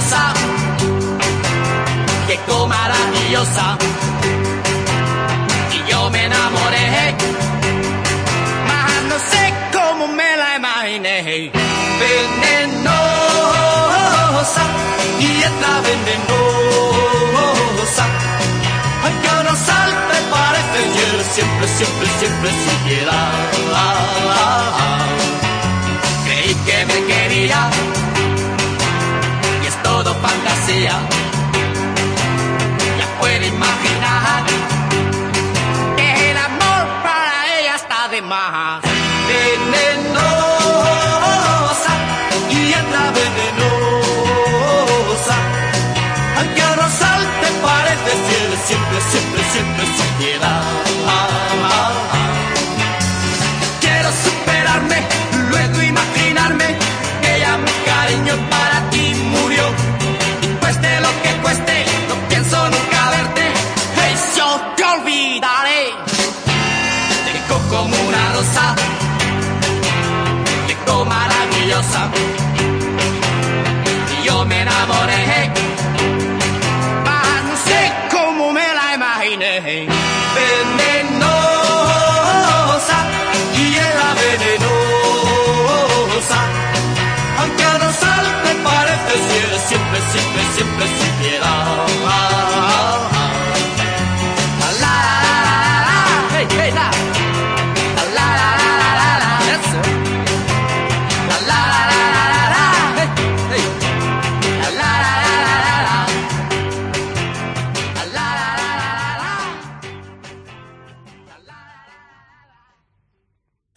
maravillosa, qué maravillosa. Y yo me enamoré, mas no sé cómo me la imaginé. Venenosa, y es la venenosa. Ay, no sal, me parece, y él siempre, siempre, siempre supiera. Ya puede imaginar. Que el amor para ella está de más. Venenosa, rosa, llegó maravillosa. Y yo me enamoré, mas no sé cómo me la imaginé. Venenosa, y era venenosa, aunque a Rosal te parece siempre, siempre, siempre.